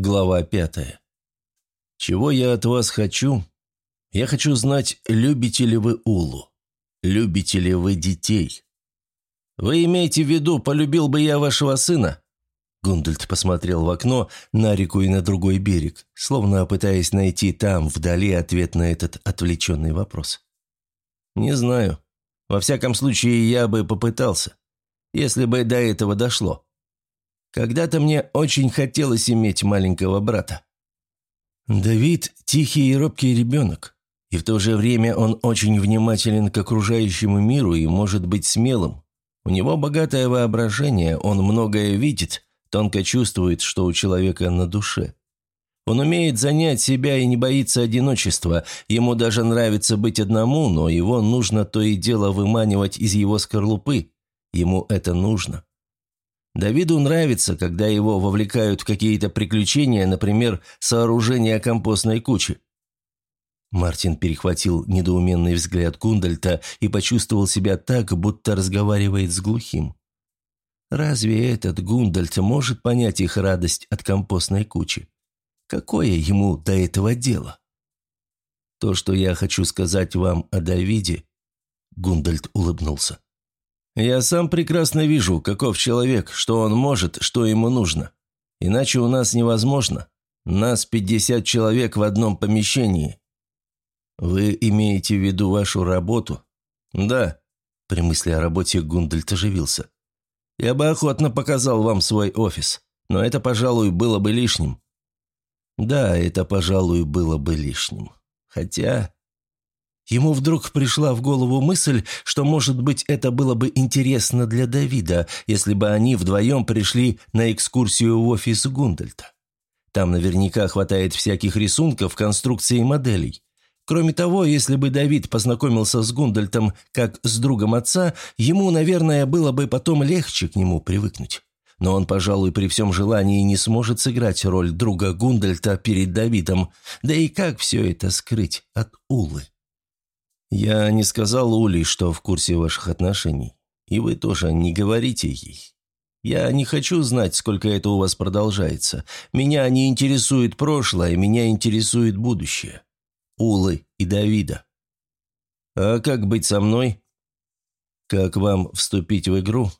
Глава пятая. Чего я от вас хочу? Я хочу знать, любите ли вы Улу? Любите ли вы детей? Вы имеете в виду, полюбил бы я вашего сына? Гундальд посмотрел в окно на реку и на другой берег, словно пытаясь найти там, вдали, ответ на этот отвлеченный вопрос. «Не знаю. Во всяком случае, я бы попытался, если бы до этого дошло. Когда-то мне очень хотелось иметь маленького брата. Давид – тихий и робкий ребенок, и в то же время он очень внимателен к окружающему миру и может быть смелым. У него богатое воображение, он многое видит, тонко чувствует, что у человека на душе. Он умеет занять себя и не боится одиночества, ему даже нравится быть одному, но его нужно то и дело выманивать из его скорлупы. Ему это нужно. Давиду нравится, когда его вовлекают в какие-то приключения, например, сооружение компостной кучи. Мартин перехватил недоуменный взгляд Кундальта и почувствовал себя так, будто разговаривает с глухим. Разве этот Гундальт может понять их радость от компостной кучи? Какое ему до этого дело? То, что я хочу сказать вам о Давиде, Гундальт улыбнулся. Я сам прекрасно вижу, каков человек, что он может, что ему нужно. Иначе у нас невозможно. Нас пятьдесят человек в одном помещении. Вы имеете в виду вашу работу? Да. При мысли о работе Гундальт оживился. Я бы охотно показал вам свой офис, но это, пожалуй, было бы лишним. Да, это, пожалуй, было бы лишним. Хотя... Ему вдруг пришла в голову мысль, что, может быть, это было бы интересно для Давида, если бы они вдвоем пришли на экскурсию в офис Гундальта. Там наверняка хватает всяких рисунков, конструкций и моделей. Кроме того, если бы Давид познакомился с Гундальтом как с другом отца, ему, наверное, было бы потом легче к нему привыкнуть. Но он, пожалуй, при всем желании не сможет сыграть роль друга Гундальта перед Давидом, да и как все это скрыть от Улы? «Я не сказал Уле, что в курсе ваших отношений. И вы тоже не говорите ей. Я не хочу знать, сколько это у вас продолжается. Меня не интересует прошлое, меня интересует будущее. Улы и Давида. А как быть со мной? Как вам вступить в игру?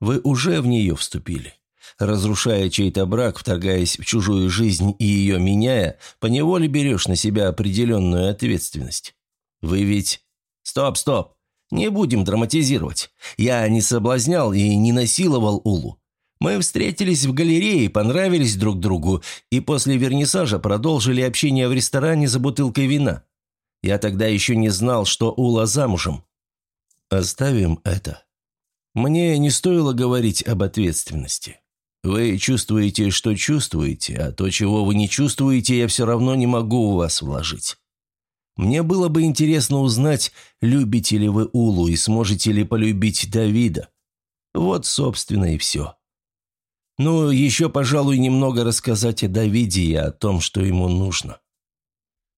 Вы уже в нее вступили. Разрушая чей-то брак, вторгаясь в чужую жизнь и ее меняя, поневоле берешь на себя определенную ответственность. Вы ведь... Стоп, стоп! Не будем драматизировать. Я не соблазнял и не насиловал Улу. Мы встретились в галерее, понравились друг другу, и после вернисажа продолжили общение в ресторане за бутылкой вина. Я тогда еще не знал, что Ула замужем. Оставим это. Мне не стоило говорить об ответственности. Вы чувствуете, что чувствуете, а то, чего вы не чувствуете, я все равно не могу у вас вложить. Мне было бы интересно узнать, любите ли вы Улу и сможете ли полюбить Давида. Вот, собственно, и все. Ну, еще, пожалуй, немного рассказать о Давиде и о том, что ему нужно.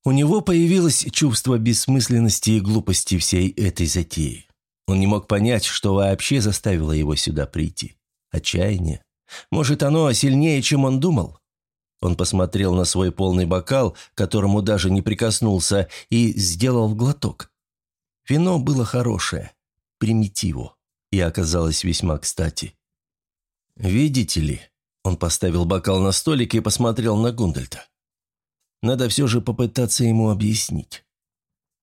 У него появилось чувство бессмысленности и глупости всей этой затеи. Он не мог понять, что вообще заставило его сюда прийти. Отчаяние. Может, оно сильнее, чем он думал? Он посмотрел на свой полный бокал, которому даже не прикоснулся, и сделал глоток. Вино было хорошее, примитиву, и оказалось весьма кстати. «Видите ли?» Он поставил бокал на столик и посмотрел на Гундальта. «Надо все же попытаться ему объяснить.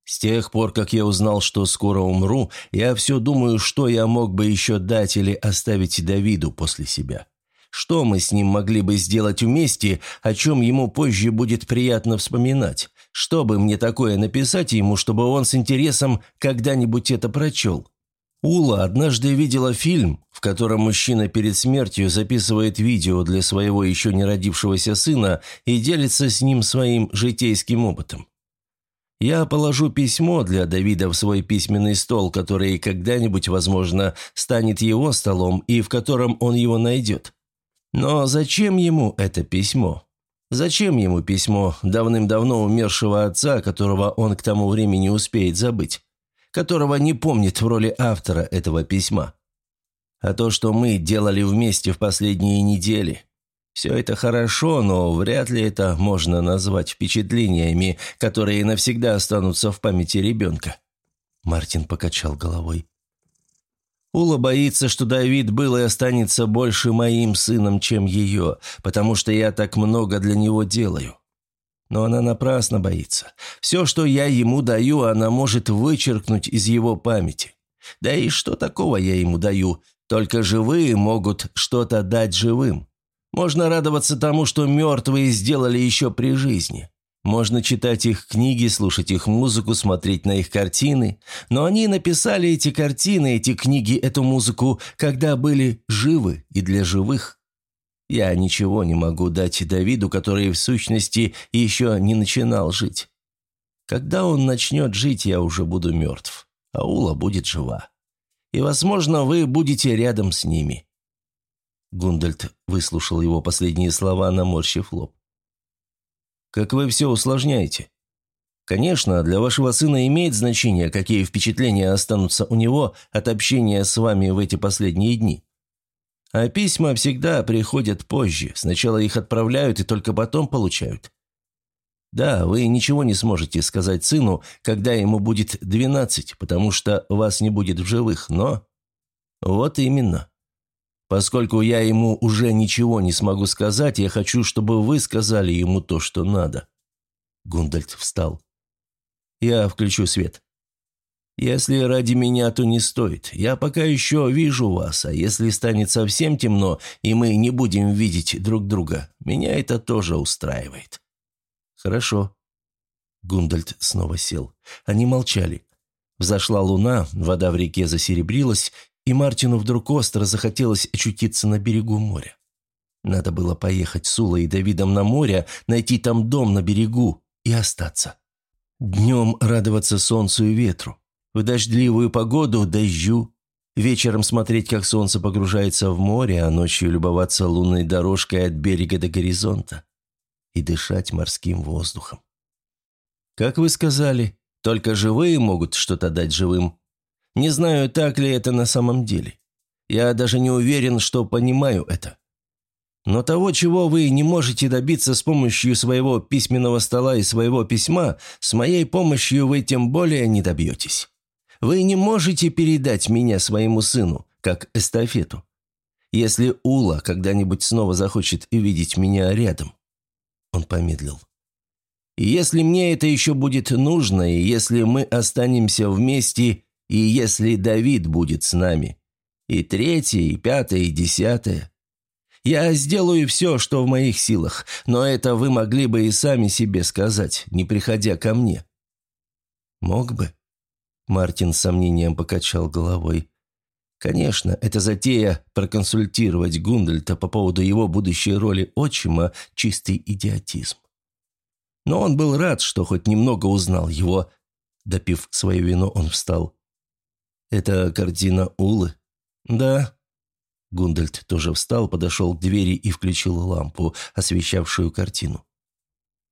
С тех пор, как я узнал, что скоро умру, я все думаю, что я мог бы еще дать или оставить Давиду после себя. Что мы с ним могли бы сделать вместе, о чем ему позже будет приятно вспоминать? Что бы мне такое написать ему, чтобы он с интересом когда-нибудь это прочел? Ула однажды видела фильм, в котором мужчина перед смертью записывает видео для своего еще не родившегося сына и делится с ним своим житейским опытом. Я положу письмо для Давида в свой письменный стол, который когда-нибудь, возможно, станет его столом и в котором он его найдет. Но зачем ему это письмо? Зачем ему письмо давным-давно умершего отца, которого он к тому времени успеет забыть? Которого не помнит в роли автора этого письма? А то, что мы делали вместе в последние недели. Все это хорошо, но вряд ли это можно назвать впечатлениями, которые навсегда останутся в памяти ребенка». Мартин покачал головой. Ула боится, что Давид был и останется больше моим сыном, чем ее, потому что я так много для него делаю. Но она напрасно боится. Все, что я ему даю, она может вычеркнуть из его памяти. Да и что такого я ему даю? Только живые могут что-то дать живым. Можно радоваться тому, что мертвые сделали еще при жизни. Можно читать их книги, слушать их музыку, смотреть на их картины. Но они написали эти картины, эти книги, эту музыку, когда были живы и для живых. Я ничего не могу дать Давиду, который в сущности еще не начинал жить. Когда он начнет жить, я уже буду мертв, а Ула будет жива. И, возможно, вы будете рядом с ними». Гундальд выслушал его последние слова, наморщив лоб. Как вы все усложняете. Конечно, для вашего сына имеет значение, какие впечатления останутся у него от общения с вами в эти последние дни. А письма всегда приходят позже, сначала их отправляют и только потом получают. Да, вы ничего не сможете сказать сыну, когда ему будет двенадцать, потому что вас не будет в живых, но... Вот именно. Поскольку я ему уже ничего не смогу сказать, я хочу, чтобы вы сказали ему то, что надо». Гундальд встал. «Я включу свет. Если ради меня, то не стоит. Я пока еще вижу вас, а если станет совсем темно, и мы не будем видеть друг друга, меня это тоже устраивает». «Хорошо». Гундальд снова сел. Они молчали. Взошла луна, вода в реке засеребрилась, и Мартину вдруг остро захотелось очутиться на берегу моря. Надо было поехать с Улой и Давидом на море, найти там дом на берегу и остаться. Днем радоваться солнцу и ветру, в дождливую погоду – дождю, вечером смотреть, как солнце погружается в море, а ночью любоваться лунной дорожкой от берега до горизонта и дышать морским воздухом. Как вы сказали, только живые могут что-то дать живым, не знаю, так ли это на самом деле. Я даже не уверен, что понимаю это. Но того, чего вы не можете добиться с помощью своего письменного стола и своего письма, с моей помощью вы тем более не добьетесь. Вы не можете передать меня своему сыну, как эстафету. Если Ула когда-нибудь снова захочет увидеть меня рядом. Он помедлил. Если мне это еще будет нужно, и если мы останемся вместе, и если Давид будет с нами. И третье, и пятое, и десятое. Я сделаю все, что в моих силах, но это вы могли бы и сами себе сказать, не приходя ко мне». «Мог бы?» Мартин с сомнением покачал головой. Конечно, эта затея проконсультировать Гундальта по поводу его будущей роли отчима – чистый идиотизм. Но он был рад, что хоть немного узнал его. Допив свое вино, он встал. «Это картина Улы?» «Да». Гундальд тоже встал, подошел к двери и включил лампу, освещавшую картину.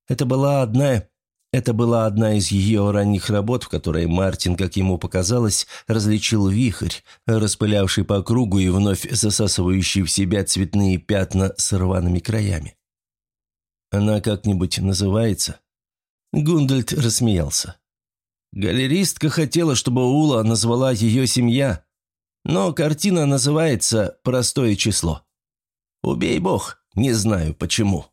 Это была одна... Это была одна из ее ранних работ, в которой Мартин, как ему показалось, различил вихрь, распылявший по кругу и вновь засасывающий в себя цветные пятна с рваными краями. «Она как-нибудь называется?» Гундальд рассмеялся. Галеристка хотела, чтобы Ула назвала ее семья, но картина называется «Простое число». Убей бог, не знаю почему.